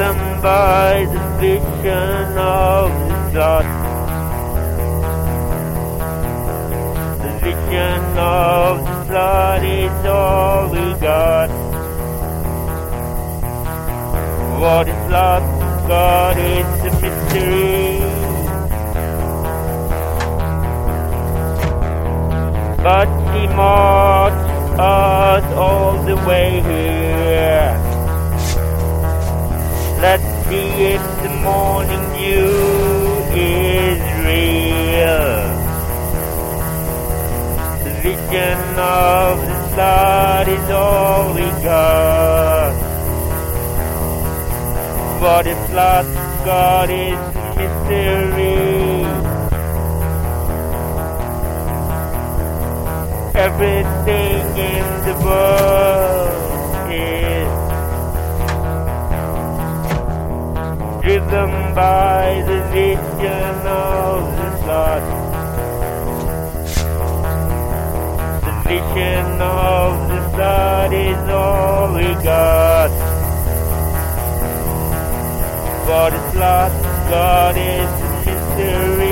driven by the vision of the thought. The vision of the flood is all we got. What is lost, God, is a mystery. But He marched us all the way here. Let's see if the morning dew is real. The vision of the flood is all we got. What is lost, God, is mystery. Everything in the world is driven by the vision of the flood. The vision of the flood is all we got. What is lost, God is mystery.